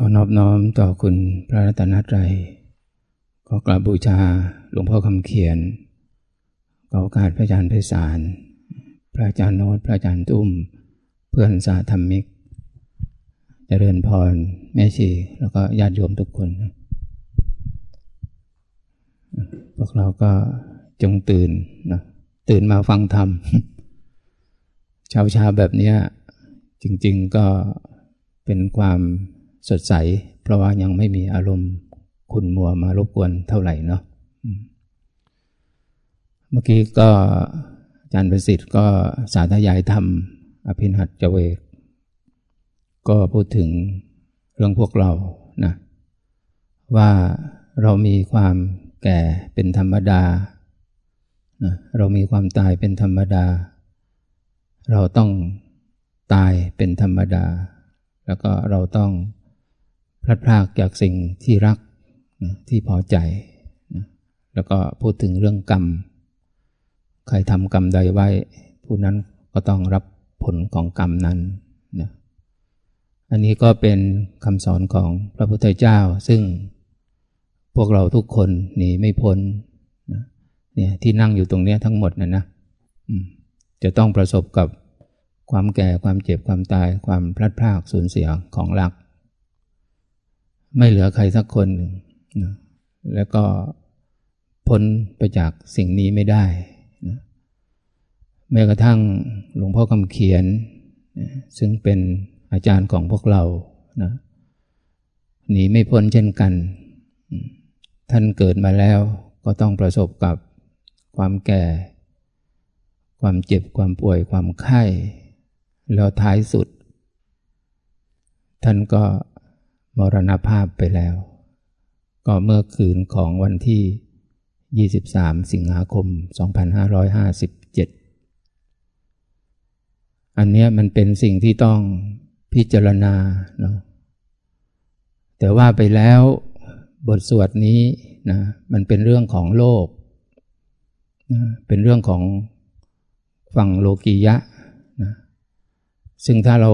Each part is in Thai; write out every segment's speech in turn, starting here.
ขอนอบน้อมต่อคุณพระรัตนตรัยขอกราบบูชาหลวงพ่อคำเขียนขอโอกาสพระอาจารย์ไพศาล พระอาจารย์โนตพระอาจารย์ตุ้ม เพื่อนสาธรรมิกจเจริญพร แม่ชี แล้วก็ญาติโยมทุกคน พวกเราก็จงตื่นนะตื่นมาฟังธรรมเช้าชาแบบนี้จริง ๆก็เป็นความ สดใส เพราะว่ายังไม่มีอารมณ์คุณมัวมารบกวนเท่าไหร่เนาะเมื่อกี้ก็อาจารย์ประสิทธิ์ก็สาธยายธรรม อภินหัตจเวก ก็พูดถึงเรื่องพวกเรานะว่าเรามีความแก่เป็นธรรมดานะเรามีความตายเป็นธรรมดา เราต้องตายเป็นธรรมดา แล้วก็เราต้อง พลัดพรากจากสิ่งที่รักนะที่พอใจนะแล้วก็พูดถึงเรื่องกรรม ใครทำกรรมใดไว้ ผู้นั้นก็ต้องรับผลของกรรมนั้นนะอันนี้ก็เป็นคำสอนของพระพุทธเจ้า ซึ่งพวกเราทุกคนหนีไม่พ้นนะเนี่ยที่นั่งอยู่ตรงนี้ทั้งหมดนะนะจะต้องประสบกับความแก่ความเจ็บความตายความพลัดพรากสูญเสียของรัก ไม่เหลือใครสักคนหนึ่งนะแล้วก็พ้นไปจากสิ่งนี้ไม่ได้นะแม้กระทั่งหลวงพ่อคำเขียนนะซึ่งเป็นอาจารย์ของพวกเรานะหนีไม่พ้นเช่นกัน ท่านเกิดมาแล้วก็ต้องประสบกับความแก่ ความเจ็บความป่วยความไข้ แล้วท้ายสุด ท่านก็ มรณภาพไปแล้ว ก็เมื่อคืนของวันที่ 23 สิงหาคม 2557 อันนี้มันเป็นสิ่งที่ต้องพิจารณาเนาะแต่ว่าไปแล้วบทสวดนี้นะมันเป็นเรื่องของโลกนะเป็นเรื่องของฝั่งโลกียะนะซึ่งถ้าเรา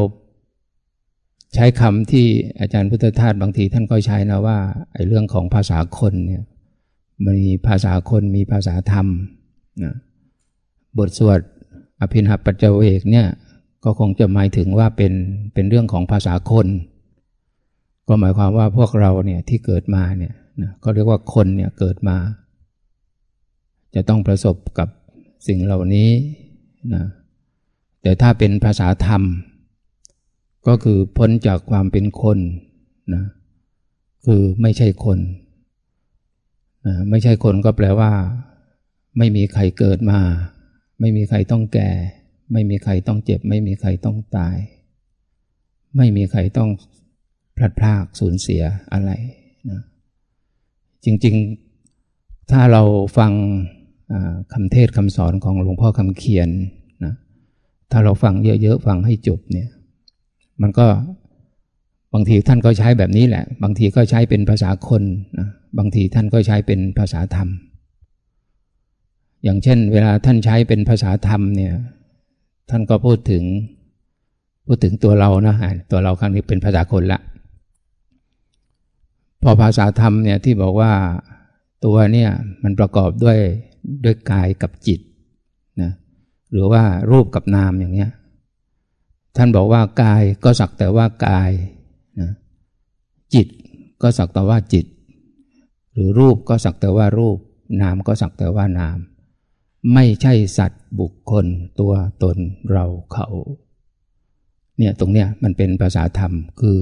ใช้คำที่อาจารย์พุทธทาสบางทีท่านก็ใช้นะว่าไอ้เรื่องของภาษาคนเนี่ยมันมีภาษาคนมีภาษาธรรมนะบทสวดอภินหปัจเจเวกเนี่ยก็คงจะหมายถึงว่าเป็นเป็นเรื่องของภาษาคน ก็หมายความว่าพวกเราเนี่ยที่เกิดมาเนี่ยนะก็เรียกว่าคนเนี่ยเกิดมา จะต้องประสบกับสิ่งเหล่านี้นะแต่ถ้าเป็นภาษาธรรม ก็คือพ้นจากความเป็นคนนะคือไม่ใช่คนนะไม่ใช่คนก็แปลว่า ไม่มีใครเกิดมา ไม่มีใครต้องแก่ ไม่มีใครต้องเจ็บ ไม่มีใครต้องตาย ไม่มีใครต้องพลัดพรากสูญเสียอะไรนะจริงๆ ถ้าเราฟังคำเทศคำสอนของหลวงพ่อคำเขียนนะถ้าเราฟังเยอะๆ ฟังให้จบเนี่ย มันก็บางทีท่านก็ใช้แบบนี้แหละ บางทีก็ใช้เป็นภาษาคนนะบางทีท่านก็ใช้เป็นภาษาธรรม อย่างเช่น เวลาท่านใช้เป็นภาษาธรรมเนี่ย ท่านก็พูดถึงพูดถึงตัวเรานะตัวเราครั้งนี้เป็นภาษาคนละ พอภาษาธรรมเนี่ยที่บอกว่าตัวเนี่ยมันประกอบด้วยด้วยกายกับจิตนะหรือว่ารูปกับนามอย่างเงี้ย ท่านบอกว่ากายก็สักแต่ว่ากายนะจิตก็สักแต่ว่าจิต หรือรูปก็สักแต่ว่ารูป นามก็สักแต่ว่านาม ไม่ใช่สัตว์บุคคลตัวตนเราเขาเนี่ยตรงเนี้ยมันเป็นภาษาธรรมคือ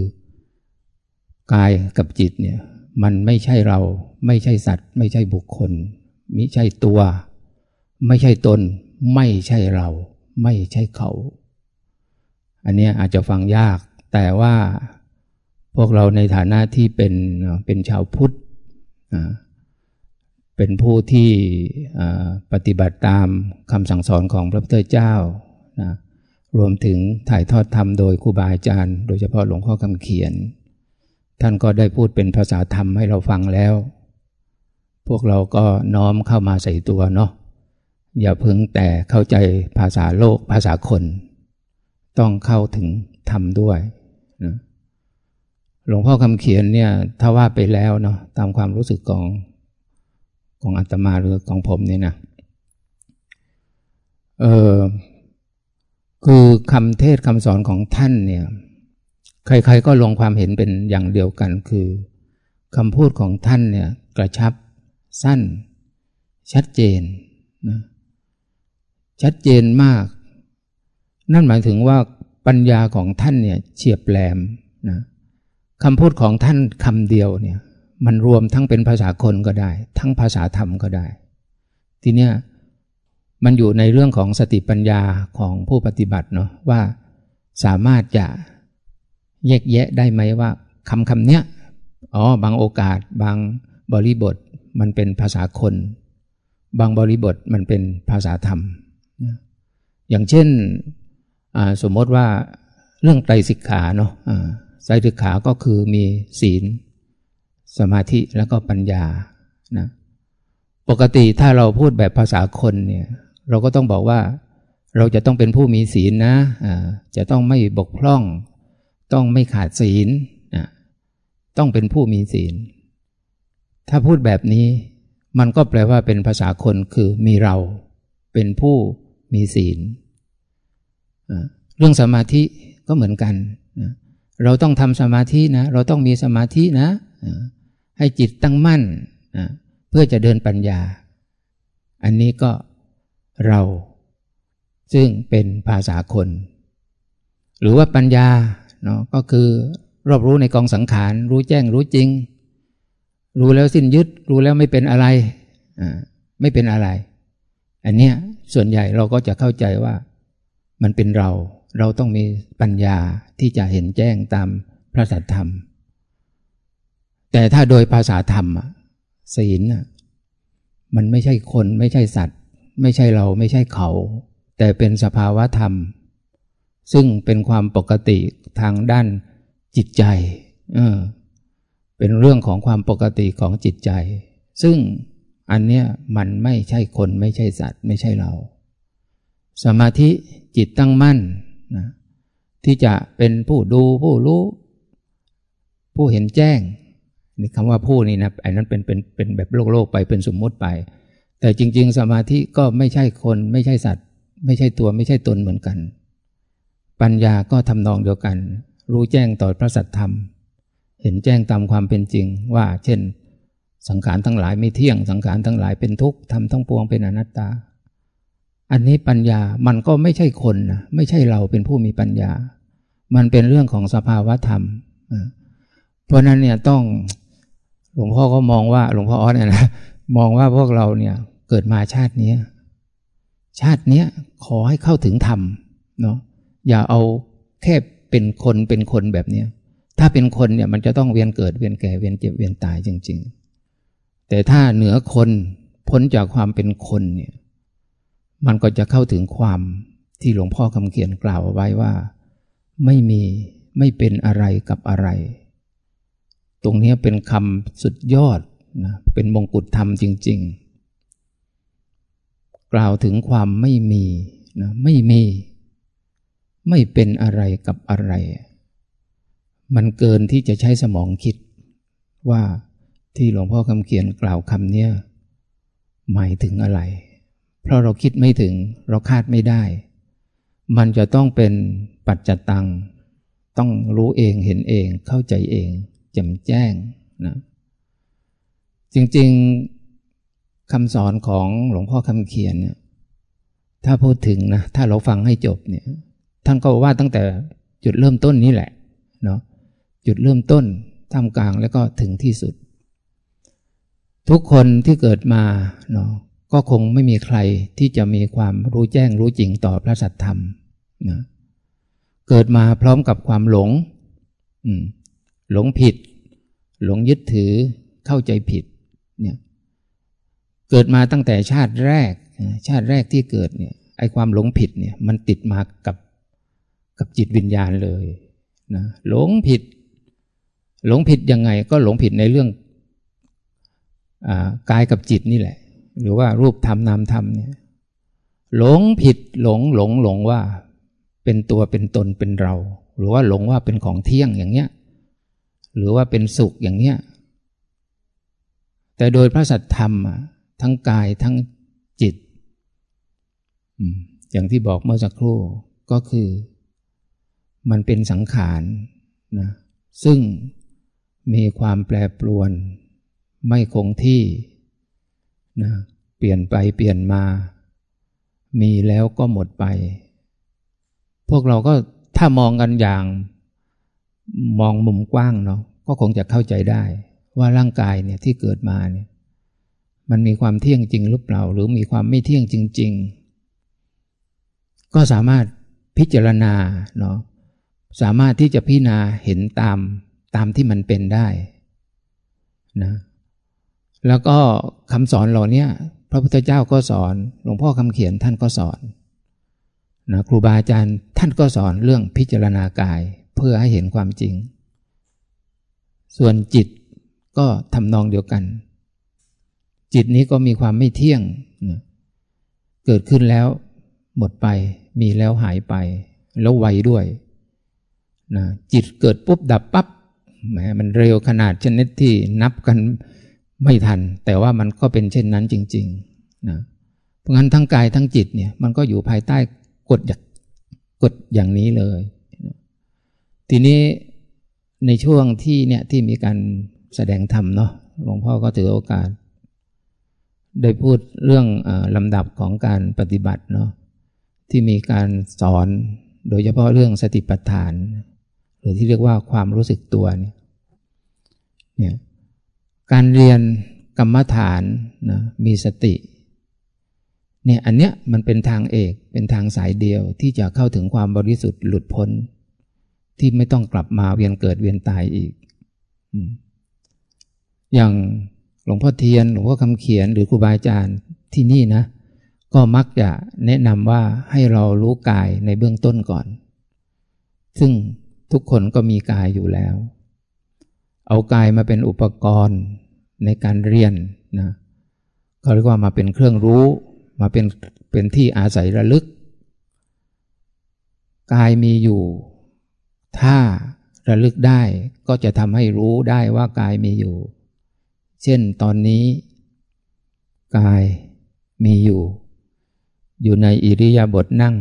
กายกับจิตเนี่ยมันไม่ใช่เราไม่ใช่สัตว์ ไม่ใช่บุคคลมิใช่ตัว ไม่ใช่ตน ไม่ใช่เรา ไม่ใช่เขา อันนี้อาจจะฟังยาก แต่ว่าพวกเราในฐานะที่เป็นเป็นชาวพุทธเป็นผู้ที่ปฏิบัติตามคำสั่งสอนของพระพุทธเจ้านะรวมถึงถ่ายทอดธรรมโดยครูบาอาจารย์ โดยเฉพาะหลวงพ่อคำเขียน ท่านก็ได้พูดเป็นภาษาธรรมให้เราฟังแล้ว พวกเราก็น้อมเข้ามาใส่ตัวเนาะอย่าเพิ่งแต่เข้าใจภาษาโลกภาษาคน ต้องเข้าถึงธรรมด้วยนะหลวงพ่อคำเขียนเนี่ยถ้าว่าไปแล้วเนาะตามความรู้สึกของของอาตมาหรือของผมเนี่ยนะเออคือคำเทศคำสอนของท่านเนี่ยใครๆก็ลงความเห็นเป็นอย่างเดียวกันคือคำพูดของท่านเนี่ยกระชับสั้น ชัดเจนนะชัดเจนมาก นั่นหมายถึงว่าปัญญาของท่านเนี่ยเฉียบแหลมนะคำพูดของท่านคำเดียวเนี่ยมันรวมทั้งเป็นภาษาคนก็ได้ ทั้งภาษาธรรมก็ได้ ทีเนี้ยมันอยู่ในเรื่องของสติปัญญาของผู้ปฏิบัติเนาะว่าสามารถจะแยกแยะได้ไหมว่าคำคำเนี้ยอ๋อบางโอกาสบางบริบทมันเป็นภาษาคน บางบริบทมันเป็นภาษาธรรม อย่างเช่น สมมติว่าเรื่องไตรสิกขาเนาะไตรสิกขาก็คือมีศีล สมาธิแล้วก็ปัญญานะปกติถ้าเราพูดแบบภาษาคนเนี่ย เราก็ต้องบอกว่าเราจะต้องเป็นผู้มีศีลนะจะต้องไม่บกพร่อง ต้องไม่ขาดศีลต้องเป็นผู้มีศีล ถ้าพูดแบบนี้ มันก็แปลว่าเป็นภาษาคนคือมีเรา เป็นผู้มีศีล เรื่องสมาธิก็เหมือนกันเราต้องทำสมาธินะ เราต้องมีสมาธินะ ให้จิตตั้งมั่นเพื่อจะเดินปัญญา อันนี้ก็เรา ซึ่งเป็นภาษาคน หรือว่าปัญญาเนาะก็คือรอบรู้ในกองสังขาร รู้แจ้งรู้จริง รู้แล้วสิ้นยึด รู้แล้วไม่เป็นอะไร ไม่เป็นอะไร อันเนี้ยส่วนใหญ่เราก็จะเข้าใจว่า มันเป็นเรา เราต้องมีปัญญาที่จะเห็นแจ้งตามพระสัทธรรม แต่ถ้าโดยภาษาธรรมศีลมันไม่ใช่คนไม่ใช่สัตว์ ไม่ใช่เราไม่ใช่เขา แต่เป็นสภาวะธรรม ซึ่งเป็นความปกติทางด้านจิตใจเออเป็นเรื่องของความปกติของจิตใจ ซึ่งอันเนี้ยมันไม่ใช่คนไม่ใช่สัตว์ ไม่ใช่เรา สมาธิ จิตตั้งมั่นนะที่จะเป็นผู้ดูผู้รู้ ผู้เห็นแจ้งนี่คำว่าผู้นี่นะไอันนั้นเป็นเป็นเป็นแบบโลกโลกไปเป็นสมมติไป แต่จริง ๆ สมาธิก็ไม่ใช่คน ไม่ใช่สัตว์ ไม่ใช่ตัวไม่ใช่ตนเหมือนกัน ปัญญาก็ทำนองเดียวกัน รู้แจ้งต่อพระสัตธรรม เห็นแจ้งตามความเป็นจริงว่า เช่น สังขารทั้งหลายไม่เที่ยงสังขารทั้งหลายเป็นทุกข์ทำทั้งปวงเป็นอนัตตา อันนี้ปัญญามันก็ไม่ใช่คนนะไม่ใช่เราเป็นผู้มีปัญญา มันเป็นเรื่องของสภาวะธรรม เพราะนั้นเนี่ยต้องหลวงพ่อก็มองว่าหลวงพ่อออสเนี่ยนะมองว่าพวกเราเนี่ยเกิดมาชาตินี้ชาตินี้ขอให้เข้าถึงธรรมเนาะอย่าเอาแค่เป็นคนเป็นคนแบบเนี้ยถ้าเป็นคนเนี่ยมันจะต้องเวียนเกิดเวียนแก่เวียนเจ็บเวียนตายจริง ๆ แต่ถ้าเหนือคนพ้นจากความเป็นคนเนี่ย มันก็จะเข้าถึงความที่หลวงพ่อคำเขียนกล่าวเอาไว้ว่า ไม่มีไม่เป็นอะไรกับอะไร ตรงนี้เป็นคำสุดยอดนะเป็นมงกุฎธรรมจริง ๆ กล่าวถึงความไม่มีนะไม่มี ไม่เป็นอะไรกับอะไร มันเกินที่จะใช้สมองคิด ว่าที่หลวงพ่อคำเขียนกล่าวคำนี้หมายถึงอะไร เพราะเราคิดไม่ถึงเราคาดไม่ได้ มันจะต้องเป็นปัจจตัง ต้องรู้เองเห็นเองเข้าใจเองแจ่มแจ้งนะจริงๆคำสอนของหลวงพ่อคำเขียนเนี่ยถ้าพูดถึงนะถ้าเราฟังให้จบเนี่ยท่านก็ว่าตั้งแต่จุดเริ่มต้นนี้แหละเนาะจุดเริ่มต้นท่ามกลางแล้วก็ถึงที่สุด ทุกคนที่เกิดมาเนาะ ก็คงไม่มีใครที่จะมีความรู้แจ้งรู้จริงต่อพระสัทธรรมนะเกิดมาพร้อมกับความหลงหลงผิด หลงยึดถือเข้าใจผิดเนี่ยเกิดมาตั้งแต่ชาติแรก ชาติแรกที่เกิดเนี่ยไอความหลงผิดเนี่ยมันติดมากับกับจิตวิญญาณเลยนะหลงผิด หลงผิดยังไง ก็หลงผิดในเรื่องอกายกับจิตนี่แหละ หรือว่ารูปธรรมนามธรรมเนี่ยหลงผิดหลงหลงหลงว่า เป็นตัวเป็นตนเป็นเรา หรือว่าหลงว่าเป็นของเที่ยงอย่างเงี้ยหรือว่าเป็นสุขอย่างเนี้ยแต่โดยพระสัทธรรมทั้งกายทั้งจิต อย่างที่บอกเมื่อสักครู่ก็คือ มันเป็นสังขารนะซึ่งมีความแปรปรวน ไม่คงที่ นะเปลี่ยนไปเปลี่ยนมา มีแล้วก็หมดไป พวกเราก็ถ้ามองกันอย่าง มองมุมกว้างเนาะก็คงจะเข้าใจได้ ว่าร่างกายเนี่ยที่เกิดมาเนี่ย มันมีความเที่ยงจริงหรือเปล่า หรือมีความไม่เที่ยงจริง ๆ ก็สามารถพิจารณาเนาะสามารถที่จะพิจารณาเห็นตามตามที่มันเป็นได้นะ แล้วก็คำสอนเหล่านี้พระพุทธเจ้าก็สอน หลวงพ่อคำเขียนท่านก็สอนนะครูบาอาจารย์ท่านก็สอนเรื่องพิจารณากายเพื่อให้เห็นความจริง ส่วนจิตก็ทำนองเดียวกัน จิตนี้ก็มีความไม่เที่ยงนะเกิดขึ้นแล้วหมดไป มีแล้วหายไป แล้วไวด้วยนะจิตเกิดปุ๊บดับปับ๊บแหมมันเร็วขนาดชนิดที่นับกัน ไม่ทัน แต่ว่ามันก็เป็นเช่นนั้นจริงๆนะเพราะงั้นทั้งกายทั้งจิตเนี่ยมันก็อยู่ภายใต้กฎกฎอย่างนี้เลย ทีนี้ในช่วงที่เนี่ยที่มีการแสดงธรรมเนาะหลวงพ่อก็ถือโอกาส ได้พูดเรื่องอลำดับของการปฏิบัติเนาะที่มีการสอนโดยเฉพาะเรื่องสติปัฏฐาน หรือที่เรียกว่าความรู้สึกตัวเนี่ยเนี่ย การเรียนกรรมฐานนะมีสติเนี่ยอันเนี้ยมันเป็นทางเอกเป็นทางสายเดียวที่จะเข้าถึงความบริสุทธิ์หลุดพ้น ที่ไม่ต้องกลับมาเวียนเกิดเวียนตายอีก อย่างหลวงพ่อเทียน หลวงพ่อคำเขียนหรือครูบาอาจารย์ที่นี่นะ ก็มักจะแนะนำว่าให้เรารู้กายในเบื้องต้นก่อน ซึ่งทุกคนก็มีกายอยู่แล้ว เอากายมาเป็นอุปกรณ์ในการเรียนนะเขาเรียกว่ามาเป็นเครื่องรู้มาเป็นเป็นที่อาศัยระลึก กายมีอยู่ ถ้าระลึกได้ก็จะทำให้รู้ได้ว่ากายมีอยู่ เช่นตอนนี้ กายมีอยู่ อยู่ในอิริยาบถนั่ง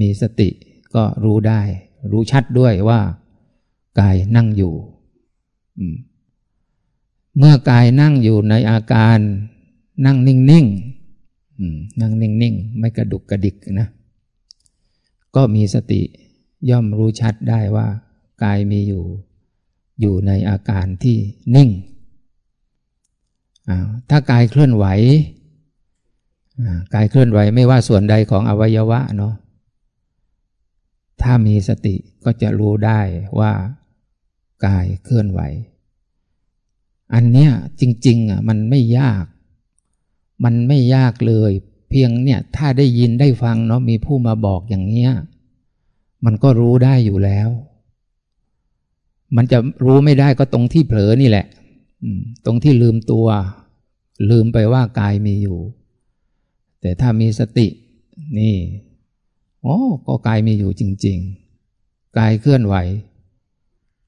มีสติก็รู้ได้ รู้ชัดด้วยว่า กายนั่งอยู่เมื่อกายนั่งอยู่ในอาการนั่งนิ่งๆนั่งนิ่งๆ ไม่กระดุกกระดิกนะ ก็มีสติย่อมรู้ชัดได้ว่า กายมีอยู่ อยู่ในอาการที่นิ่ง ถ้ากายเคลื่อนไหว กายเคลื่อนไหวไม่ว่าส่วนใดของอวัยวะเนาะ ถ้ามีสติก็จะรู้ได้ว่า กายเคลื่อนไหว อันเนี้ยจริงๆอะมันไม่ยาก มันไม่ยากเลย เพียงเนี่ยถ้าได้ยินได้ฟังเนาะมีผู้มาบอกอย่างเนี้ยมันก็รู้ได้อยู่แล้ว มันจะรู้ไม่ได้ก็ตรงที่เผลอนี่แหละตรงที่ลืมตัว ลืมไปว่ากายมีอยู่ แต่ถ้ามีสติ นี่อ๋อก็กายมีอยู่จริง ๆ กายเคลื่อนไหว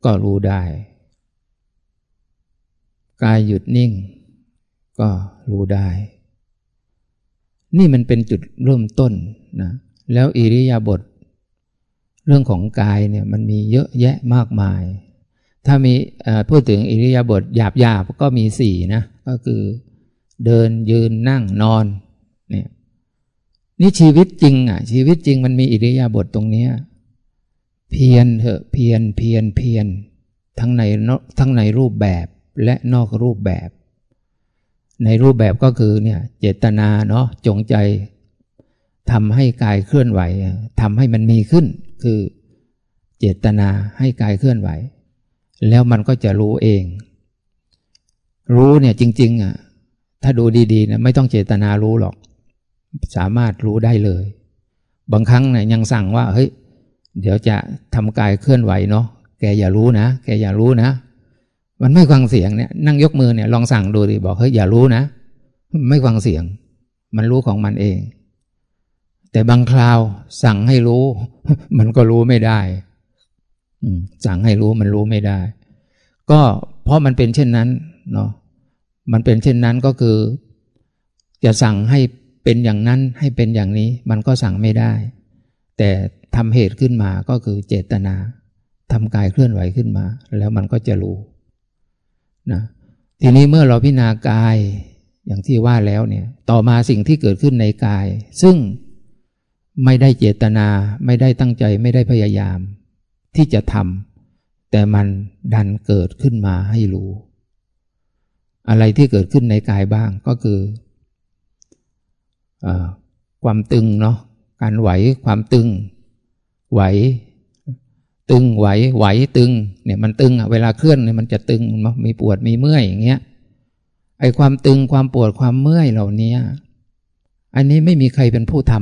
ก็รู้ได้ กายหยุดนิ่ง ก็รู้ได้ นี่มันเป็นจุดเริ่มต้นนะแล้วอิริยาบถเรื่องของกายเนี่ยมันมีเยอะแยะมากมาย ถ้ามีพูดถึงอิริยาบถหยาบๆก็มีสี่นะ ก็คือเดินยืนนั่งนอนเนี่ยนี่ชีวิตจริงอะ ชีวิตจริงมันมีอิริยาบถตรงเนี้ย เพียนเถอะเพียนเพียนเพียนทั้งในทั้งในรูปแบบและนอกรูปแบบ ในรูปแบบก็คือเนี่ยเจตนาเนาะจงใจทำให้กายเคลื่อนไหวทำให้มันมีขึ้น คือเจตนาให้กายเคลื่อนไหว แล้วมันก็จะรู้เอง รู้เนี่ยจริงๆอะถ้าดูดีๆนะไม่ต้องเจตนารู้หรอก สามารถรู้ได้เลย บางครั้งเนี่ยยังสั่งว่าเฮ้ย เดี๋ยวจะทำกายเคลื่อนไหวเนาะแกอย่ารู้นะแกอย่ารู้นะ มันไม่ฟังเสียงเนี่ยนั่งยกมือเนี่ยลองสั่งดูดิบอกเฮ้ยอย่ารู้นะ ไม่ฟังเสียง มันรู้ของมันเอง แต่บางคราวสั่งให้รู้ มันก็รู้ไม่ได้สั่งให้รู้มันรู้ไม่ได้ ก็เพราะมันเป็นเช่นนั้นเนาะมันเป็นเช่นนั้นก็คือ จะสั่งให้เป็นอย่างนั้นให้เป็นอย่างนี้ มันก็สั่งไม่ได้ แต่ทำเหตุขึ้นมาก็คือเจตนาทำกายเคลื่อนไหวขึ้นมา แล้วมันก็จะรู้นะทีนี้เมื่อเราพิจารณากายอย่างที่ว่าแล้วเนี่ยต่อมาสิ่งที่เกิดขึ้นในกาย ซึ่งไม่ได้เจตนาไม่ได้ตั้งใจไม่ได้พยายาม ที่จะทำแต่มันดันเกิดขึ้นมาให้รู้ อะไรที่เกิดขึ้นในกายบ้างก็คืออความตึงเนาะ การไหวความตึง ไหว ตึงไหว ไหวตึง เนี่ยมันตึงอะเวลาเคลื่อนเนี่ยมันจะตึงมันมีปวดมีเมื่อยอย่างเงี้ยไอความตึงความปวดความเมื่อยเหล่านี้อันนี้ไม่มีใครเป็นผู้ท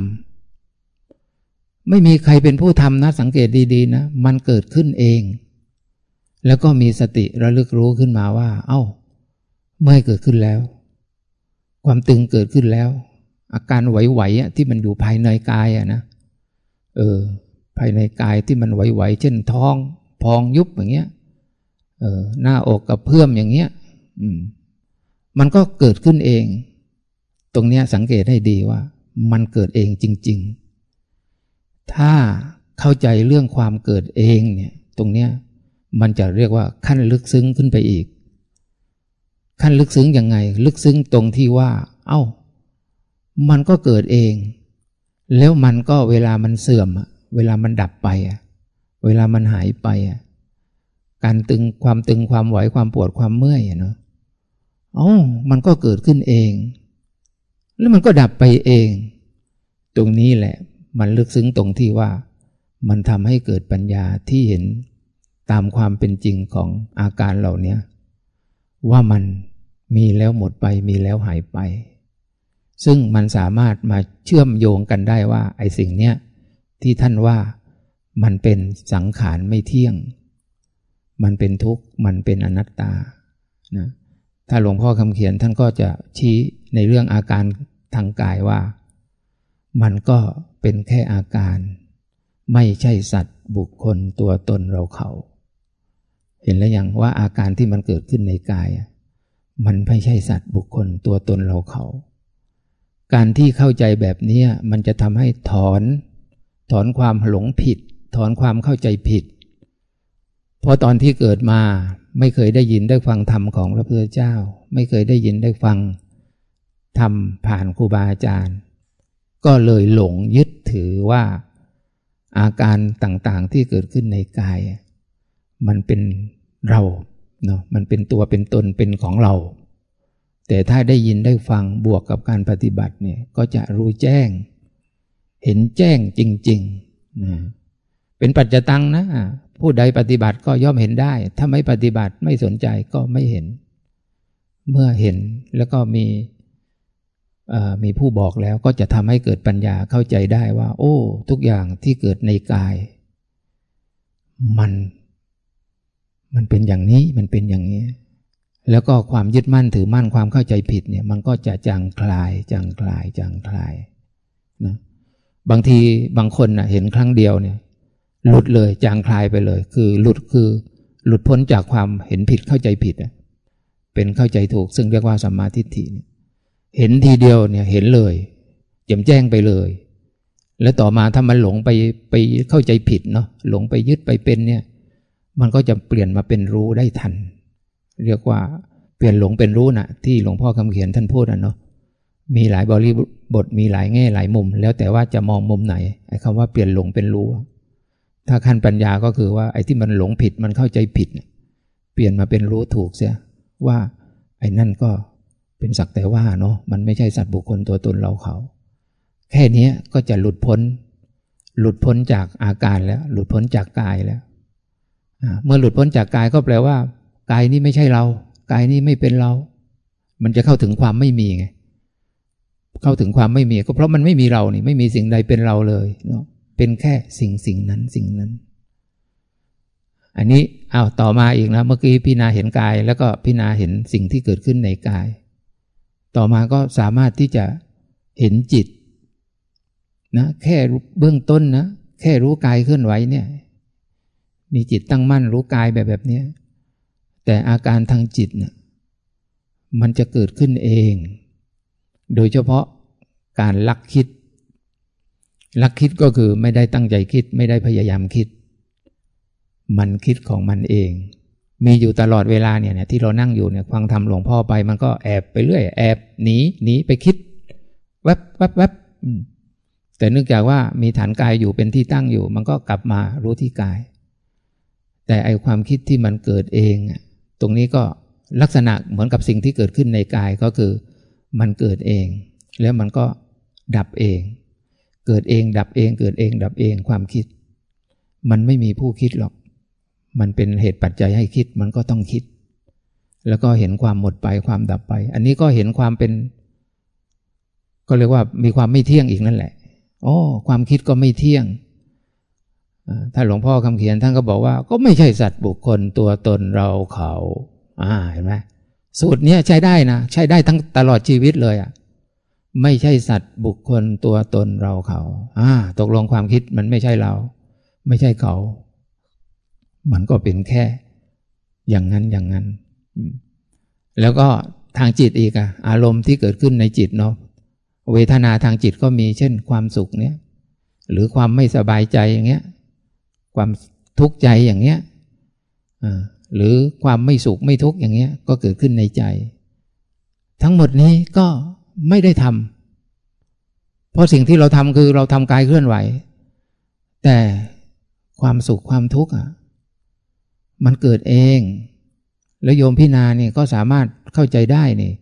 ำไม่มีใครเป็นผู้ทำนะ สังเกตดีๆนะมันเกิดขึ้นเอง แล้วก็มีสติระลึกรู้ขึ้นมาว่า เอา้า เมื่อยเกิดขึ้นแล้ว ความตึงเกิดขึ้นแล้ว อาการไหวๆที่มันอยู่ภายในกายอะนะเออ ภายในกายที่มันไหวๆเช่นท้องพองยุบอย่างเงี้ยเออหน้าอกกับเพื่อมอย่างเงี้ยอืม มันก็เกิดขึ้นเอง ตรงเนี้ยสังเกตให้ดีว่า มันเกิดเองจริง ๆ ถ้าเข้าใจเรื่องความเกิดเองเนี่ย ตรงเนี้ยมันจะเรียกว่าขั้นลึกซึ้งขึ้นไปอีก ขั้นลึกซึ้งยังไง ลึกซึ้งตรงที่ว่า เอา้า มันก็เกิดเอง แล้วมันก็เวลามันเสื่อม เวลามันดับไป เวลามันหายไป การตึงความตึงความไหวความปวดความเมื่อยเนาะอ๋อมันก็เกิดขึ้นเอง แล้วมันก็ดับไปเอง ตรงนี้แหละ มันลึกซึ้งตรงที่ว่า มันทำให้เกิดปัญญาที่เห็นตามความเป็นจริงของอาการเหล่านี้ว่ามันมีแล้วหมดไปมีแล้วหายไป ซึ่งมันสามารถมาเชื่อมโยงกันได้ว่า ไอ้สิ่งเนี้ยที่ท่านว่ามันเป็นสังขารไม่เที่ยง มันเป็นทุกข์ มันเป็นอนัตตานะถ้าหลวงพ่อคำเขียนท่านก็จะชี้ในเรื่องอาการทางกายว่า มันก็เป็นแค่อาการ ไม่ใช่สัตว์บุคคลตัวตนเราเขา เห็นแล้วยังว่าอาการที่มันเกิดขึ้นในกาย มันไม่ใช่สัตว์บุคคลตัวตนเราเขา การที่เข้าใจแบบนี้มันจะทำให้ถอน ถอนความหลงผิด ถอนความเข้าใจผิด เพราะตอนที่เกิดมาไม่เคยได้ยินได้ฟังธรรมของพระพุทธเจ้า ไม่เคยได้ยินได้ฟังธรรมผ่านครูบาอาจารย์ ก็เลยหลงยึดถือว่า อาการต่างๆที่เกิดขึ้นในกาย มันเป็นเราเนาะมันเป็นตัวเป็นตนเป็นของเรา แต่ถ้าได้ยินได้ฟังบวกกับการปฏิบัติเนี่ยก็จะรู้แจ้ง เห็นแจ้งจริงๆนะเป็นปัจจตังนะ ผู้ใดปฏิบัติก็ย่อมเห็นได้ ถ้าไม่ปฏิบัติไม่สนใจก็ไม่เห็น เมื่อเห็นแล้วก็มีมีผู้บอกแล้วก็จะทำให้เกิดปัญญาเข้าใจได้ว่า โอ้ ทุกอย่างที่เกิดในกาย มัน มันเป็นอย่างนี้มันเป็นอย่างนี้ แล้วก็ความยึดมั่นถือมั่นความเข้าใจผิดเนี่ย มันก็จะจางคลายจางคลายจางคลายนะบางทีบางคนนะเห็นครั้งเดียวเนี่ย หลุดเลยจางคลายไปเลย คือหลุดคือหลุดพ้นจากความเห็นผิดเข้าใจผิดเป็นเข้าใจถูก ซึ่งเรียกว่าสัมมาทิฏฐิเห็นทีเดียวเนี่ยเห็นเลยแจ่มแจ้งไปเลย แล้วต่อมาถ้ามันหลงไปไปเข้าใจผิดเนาะหลงไปยึดไปเป็นเนี่ย มันก็จะเปลี่ยนมาเป็นรู้ได้ทัน เรียกว่าเปลี่ยนหลงเป็นรู้นะ่ะ ที่หลวงพ่อคำเขียนท่านพูดอะเนาะมีหลายบริบทมีหลายแง่หลายมุม แล้วแต่ว่าจะมองมุมไหนไอ้คำว่าเปลี่ยนหลงเป็นรู้ ถ้าขั้นปัญญาก็คือว่าไอ้ที่มันหลงผิดมันเข้าใจผิด เปลี่ยนมาเป็นรู้ถูกเสียว่า ไอ้นั่นก็เป็นสักแต่ว่าเนาะมันไม่ใช่สัตว์บุคคลตัวตนเราเขา แค่นี้ก็จะหลุดพ้น หลุดพ้นจากอาการแล้ว หลุดพ้นจากกายแล้วเมื่อหลุดพ้นจากกายก็แปลว่า กายนี้ไม่ใช่เรา กายนี้ไม่เป็นเรา มันจะเข้าถึงความไม่มีไงเข้าถึงความไม่มีก็เพราะมันไม่มีเรานี่ไม่มีสิ่งใดเป็นเราเลยเนาะเป็นแค่สิ่งสิ่งนั้นสิ่งนั้น อันนี้เอาต่อมาอีกนะเมื่อกี้พี่นาเห็นกาย แล้วก็พี่นาเห็นสิ่งที่เกิดขึ้นในกาย ต่อมาก็สามารถที่จะเห็นจิตนะแค่เบื้องต้นนะแค่รู้กายเคลื่อนไหวเนี่ย มีจิตตั้งมั่นรู้กายแบบแบบนี้ แต่อาการทางจิตเนี่ยมันจะเกิดขึ้นเอง โดยเฉพาะการลักคิด ลักคิดก็คือไม่ได้ตั้งใจคิดไม่ได้พยายามคิด มันคิดของมันเอง มีอยู่ตลอดเวลาเนี่ยที่เรานั่งอยู่เนี่ยฟังธรรมหลวงพ่อไป มันก็แอบไปเรื่อยแอบหนีหนีไปคิด แวบแวบแวบแต่เนื่องจากว่ามีฐานกายอยู่เป็นที่ตั้งอยู่ มันก็กลับมารู้ที่กาย แต่ไอความคิดที่มันเกิดเอง ตรงนี้ก็ลักษณะเหมือนกับสิ่งที่เกิดขึ้นในกายก็คือ มันเกิดเอง แล้วมันก็ดับเอง เกิดเองดับเอง เกิดเอง ดับเองความคิด มันไม่มีผู้คิดหรอก มันเป็นเหตุปัจจัยให้คิดมันก็ต้องคิด แล้วก็เห็นความหมดไปความดับไป อันนี้ก็เห็นความเป็น ก็เรียกว่ามีความไม่เที่ยงอีกนั่นแหละอ๋อความคิดก็ไม่เที่ยง ถ้าหลวงพ่อคำเขียนท่านก็บอกว่า ก็ไม่ใช่สัตว์บุคคลตัวตนเราเขาอ่าเห็นไหมสูตรนี้ใช้ได้นะ ใช้ได้ทั้งตลอดชีวิตเลยอะไม่ใช่สัตว์บุคคลตัวตนเราเขาอ่าตกลงความคิดมันไม่ใช่เรา ไม่ใช่เขา มันก็เป็นแค่ อย่างนั้นอย่างนั้น แล้วก็ทางจิตอีกอะอารมณ์ที่เกิดขึ้นในจิตเนาะเวทนาทางจิตก็มีเช่นความสุขเนี้ยหรือความไม่สบายใจอย่างเงี้ย ความทุกข์ใจอย่างเงี้ยหรือความไม่สุขไม่ทุกข์อย่างเงี้ยก็เกิดขึ้นในใจ ทั้งหมดนี้ก็ไม่ได้ทำเพราะสิ่งที่เราทำคือเราทำกายเคลื่อนไหว แต่ความสุขความทุกข์อะมันเกิดเอง แล้วโยมพินาเนี่ยก็สามารถเข้าใจได้นี่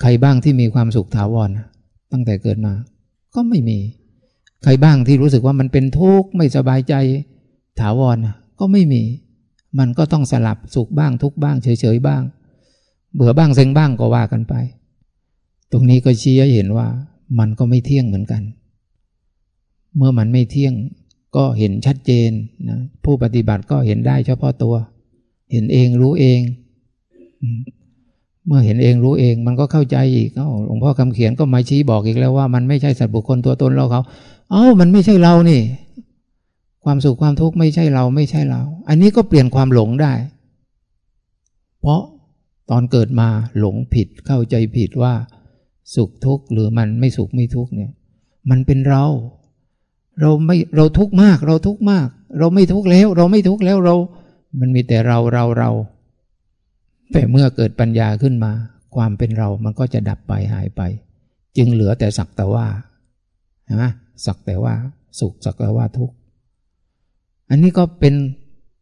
ใครบ้างที่มีความสุขถาวรตั้งแต่เกิดมา ก็ไม่มี ใครบ้างที่รู้สึกว่ามันเป็นทุกข์ไม่สบายใจ ถาวรก็ไม่มี มันก็ต้องสลับสุขบ้างทุกบ้างเฉยๆบ้าง เบื่อบ้างเซ็งบ้างก็ว่ากันไป ตรงนี้ก็ชี้ให้เห็นว่า มันก็ไม่เที่ยงเหมือนกัน เมื่อมันไม่เที่ยงก็เห็นชัดเจนนะผู้ปฏิบัติก็เห็นได้เฉพาะตัว เห็นเองรู้เอง เมื่อเห็นเองรู้เองมันก็เข้าใจอีกหลวงพ่อคำเขียนก็มาชี้บอกอีกแล้วว่า มันไม่ใช่สัตว์บุคคลตัวตนเราเขา เอ้ามันไม่ใช่เรานี่ ความสุขความทุกข์ไม่ใช่เราไม่ใช่เรา อันนี้ก็เปลี่ยนความหลงได้ เพราะตอนเกิดมาหลงผิดเข้าใจผิดว่า สุขทุกข์หรือมันไม่สุขไม่ทุกข์เนี่ย มันเป็นเรา เราไม่เราทุกข์มาก เราทุกข์มาก เราไม่ทุกข์แล้ว เราไม่ทุกข์แล้วเรา มันมีแต่เราเราเรา แต่เมื่อเกิดปัญญาขึ้นมา ความเป็นเรามันก็จะดับไปหายไป จึงเหลือแต่สักแต่ว่าใช่ไหมสักแต่ว่า สุขสักแต่ว่าทุกข์ อันนี้ก็เป็น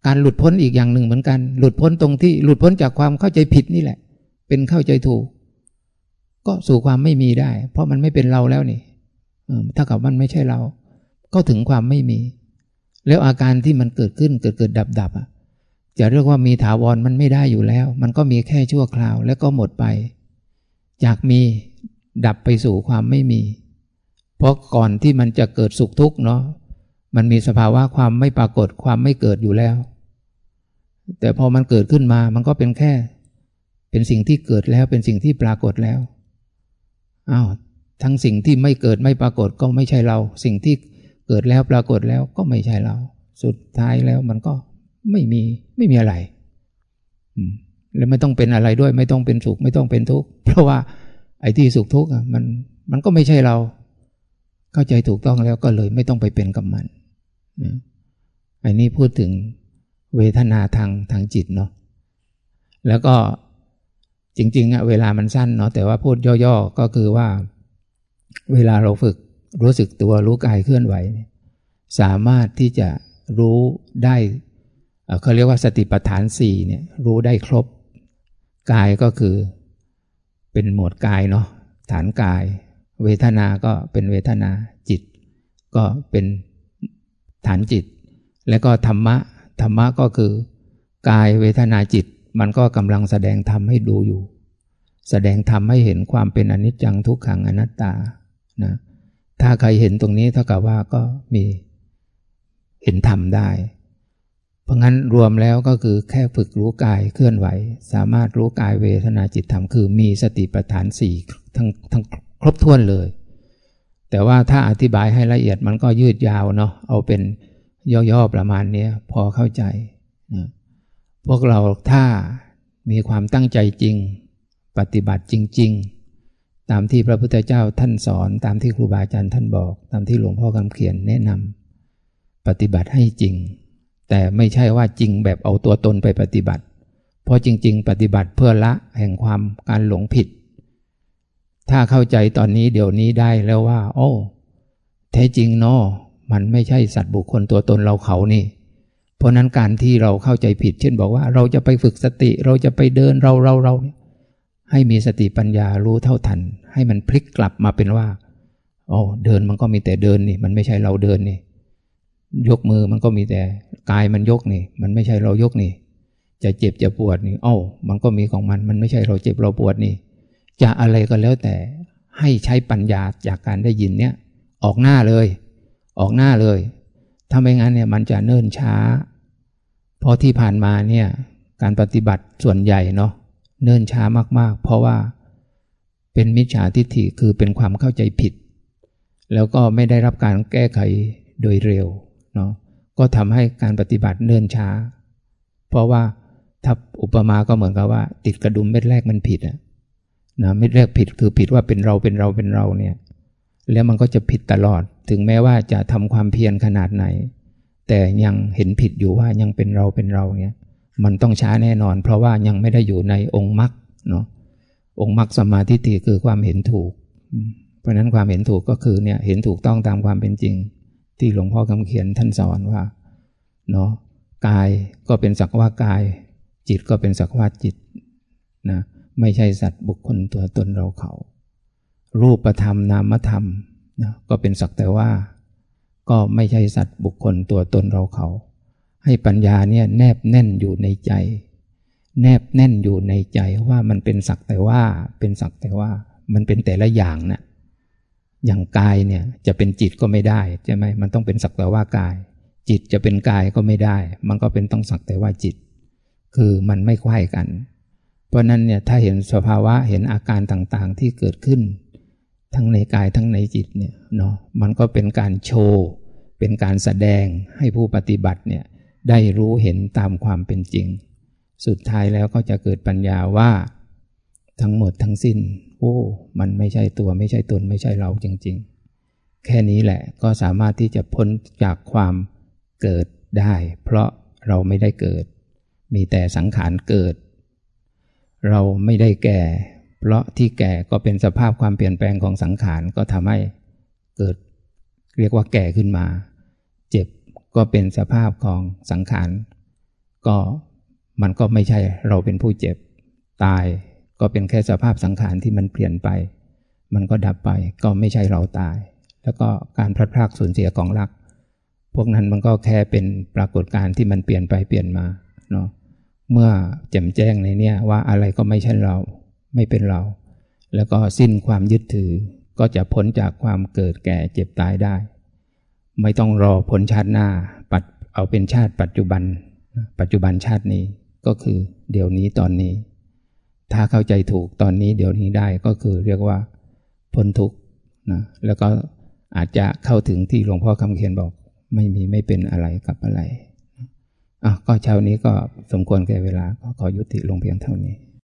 การหลุดพ้นอีกอย่างหนึ่งเหมือนกัน หลุดพ้นตรงที่หลุดพ้นจากความเข้าใจผิดนี่แหละ เป็นเข้าใจถูก ก็สู่ความไม่มีได้ เพราะมันไม่เป็นเราแล้วนี่ถ้ากับมันไม่ใช่เรา ก็ถึงความไม่มี แล้วอาการที่มันเกิดขึ้นเกิดเกิดดับดับอะจะเรียกว่ามีถาวรมันไม่ได้อยู่แล้ว มันก็มีแค่ชั่วคราวแล้วก็หมดไป จากมีดับไปสู่ความไม่มี เพราะก่อนที่มันจะเกิดสุขทุกข์เนาะ มันมีสภาวะความไม่ปรากฏความไม่เกิดอยู่แล้ว แต่พอมันเกิดขึ้นมามันก็เป็นแค่ เป็นสิ่งที่เกิดแล้วเป็นสิ่งที่ปรากฏแล้วอ้าวทั้งสิ่งที่ไม่เกิดไม่ปรากฏก็ไม่ใช่เรา สิ่งที่เกิดแล้วปรากฏแล้วก็ไม่ใช่เรา สุดท้ายแล้วมันก็ไม่มีไม่มีอะไรแล้วไม่ต้องเป็นอะไรด้วย ไม่ต้องเป็นสุขไม่ต้องเป็นทุกข์เพราะว่าไอ้ที่สุขทุกข์มันมันก็ไม่ใช่เรา เข้าใจถูกต้องแล้วก็เลยไม่ต้องไปเป็นกับมัน อันนี้พูดถึงเวทนาทางทางจิตเนาะแล้วก็จริงๆอะเวลามันสั้นเนาะแต่ว่าพูดย่อๆก็คือว่า เวลาเราฝึกรู้สึกตัวรู้กายเคลื่อนไหว สามารถที่จะรู้ได้เขาเรียกว่าสติปัฏฐานสี่เนี่ยรู้ได้ครบ กายก็คือเป็นหมวดกายเนาะฐานกาย เวทนาก็เป็นเวทนาจิต ก็เป็น ฐานจิต แล้วก็ธรรมะ ธรรมะก็คือกายเวทนาจิต มันก็กำลังแสดงธรรมให้ดูอยู่ แสดงธรรมให้เห็นความเป็นอนิจจังทุกขังอนัตตานะถ้าใครเห็นตรงนี้เท่ากับว่าก็มีเห็นธรรมได้ เพราะงั้นรวมแล้วก็คือแค่ฝึกรู้กายเคลื่อนไหว สามารถรู้กายเวทนาจิตธรรมคือมีสติปัฏฐานสี่ทั้งทั้งครบถ้วนเลย แต่ว่าถ้าอธิบายให้ละเอียดมันก็ยืดยาวเนาะเอาเป็นย่อๆประมาณนี้พอเข้าใจนะพวกเราถ้ามีความตั้งใจจริง ปฏิบัติจริง ๆ ตามที่พระพุทธเจ้าท่านสอน ตามที่ครูบาอาจารย์ท่านบอก ตามที่หลวงพ่อคำเขียนแนะนำปฏิบัติให้จริง แต่ไม่ใช่ว่าจริงแบบเอาตัวตนไปปฏิบัติ เพราะจริง ๆ ปฏิบัติเพื่อละแห่งความการหลงผิด ถ้าเข้าใจตอนนี้เดี๋ยวนี้ได้แล้วว่า โอ้แท้จริงเนาะมันไม่ใช่สัตว์บุคคลตัวตนเราเขานี่ เพราะนั้นการที่เราเข้าใจผิด เช่นบอกว่าเราจะไปฝึกสติเราจะไปเดินเราเราเราเนี่ยให้มีสติปัญญารู้เท่าทัน ให้มันพลิกกลับมาเป็นว่าโอ้เดินมันก็มีแต่เดินนี่ มันไม่ใช่เราเดินนี่ ยกมือมันก็มีแต่กายมันยกนี่ มันไม่ใช่เรายกนี่ จะเจ็บจะปวดนี่ เอ้า มันก็มีของมัน มันไม่ใช่เราเจ็บเราปวดนี่ จะอะไรก็แล้วแต่ให้ใช้ปัญญาจากการได้ยินเนี่ย ออกหน้าเลย ออกหน้าเลยถ้าไม่งั้นเนี่ยมันจะเนิ่นช้า เพราะที่ผ่านมาเนี่ย การปฏิบัติส่วนใหญ่เนาะเนิ่นช้ามากๆ เพราะว่าเป็นมิจฉาทิฏฐิคือเป็นความเข้าใจผิด แล้วก็ไม่ได้รับการแก้ไขโดยเร็วเนาะก็ทำให้การปฏิบัติเนิ่นช้า เพราะว่าถ้าอุปมาก็เหมือนกับว่า ติดกระดุมเม็ดแรกมันผิดอะ นะเม็ดแรกผิดคือผิดว่าเป็นเราเป็นเราเป็นเราเนี่ย แล้วมันก็จะผิดตลอด ถึงแม้ว่าจะทำความเพียรขนาดไหน แต่ยังเห็นผิดอยู่ว่ายังเป็นเราเป็นเราเนี่ย มันต้องช้าแน่นอน เพราะว่ายังไม่ได้อยู่ในองค์มรรคเนาะองค์มรรคสมาธิฏคือความเห็นถูก เพราะนั้นความเห็นถูกก็คือเนี่ยเห็นถูกต้องตามความเป็นจริง ที่หลวงพ่อคำเขียนท่านสอนว่าเนาะกายก็เป็นสักว่ากาย จิตก็เป็นสักว่าจิตนะ ไม่ใช่สัตว์บุคคลตัวตนเราเขา รูปธรรมนามธรรมนะก็เป็นสักแต่ว่า ก็ไม่ใช่สัตว์บุคคลตัวตนเราเขา ให้ปัญญาเนี่ยแนบแน่นอยู่ในใจ แนบแน่นอยู่ในใจว่ามันเป็นสักแต่ว่าเป็นสักแต่ว่ามันเป็นแต่ละอย่างนะอย่างกายเนี่ยจะเป็นจิตก็ไม่ได้ใช่ไหมมันต้องเป็นสักแต่ว่ากาย จิตจะเป็นกายก็ไม่ได้ มันก็เป็นต้องสักแต่ว่าจิต คือมันไม่คว้ายกัน เพราะนั้นเนี่ยถ้าเห็นสภาวะเห็นอาการต่างๆที่เกิดขึ้น ทั้งในกายทั้งในจิตเนี่ยเนาะมันก็เป็นการโชว์เป็นการแสดงให้ผู้ปฏิบัติเนี่ยได้รู้เห็นตามความเป็นจริง สุดท้ายแล้วก็จะเกิดปัญญาว่า ทั้งหมดทั้งสิ้น โอ้ มันไม่ใช่ตัวไม่ใช่ตนไม่ใช่เราจริง ๆ แค่นี้แหละก็สามารถที่จะพ้นจากความเกิดได้ เพราะเราไม่ได้เกิด มีแต่สังขารเกิด เราไม่ได้แก่ เพราะที่แก่ก็เป็นสภาพความเปลี่ยนแปลงของสังขารก็ทำให้เกิดเรียกว่าแก่ขึ้นมา เจ็บก็เป็นสภาพของสังขารก็มันก็ไม่ใช่เราเป็นผู้เจ็บ ตายก็เป็นแค่สภาพสังขารที่มันเปลี่ยนไป มันก็ดับไปก็ไม่ใช่เราตาย แล้วก็การพลัดพรากสูญเสียของรัก พวกนั้นมันก็แค่เป็นปรากฏการณ์ที่มันเปลี่ยนไปเปลี่ยนมาเนาะ เมื่อแจ่มแจ้งในเนี้ยว่าอะไรก็ไม่ใช่เรา ไม่เป็นเรา แล้วก็สิ้นความยึดถือก็จะพ้นจากความเกิดแก่เจ็บตายได้ ไม่ต้องรอพ้นชาติหน้าปัดเอาเป็นชาติปัจจุบัน ปัจจุบันชาตินี้ก็คือเดี๋ยวนี้ตอนนี้ ถ้าเข้าใจถูกตอนนี้เดี๋ยวนี้ได้ก็คือเรียกว่าพ้นทุกข์นะแล้วก็อาจจะเข้าถึงที่หลวงพ่อคำเขียนบอก ไม่มีไม่เป็นอะไรกับอะไร ก็เช้านี้ก็สมควรแก่เวลาก็ขอยุติลงเพียงเท่านี้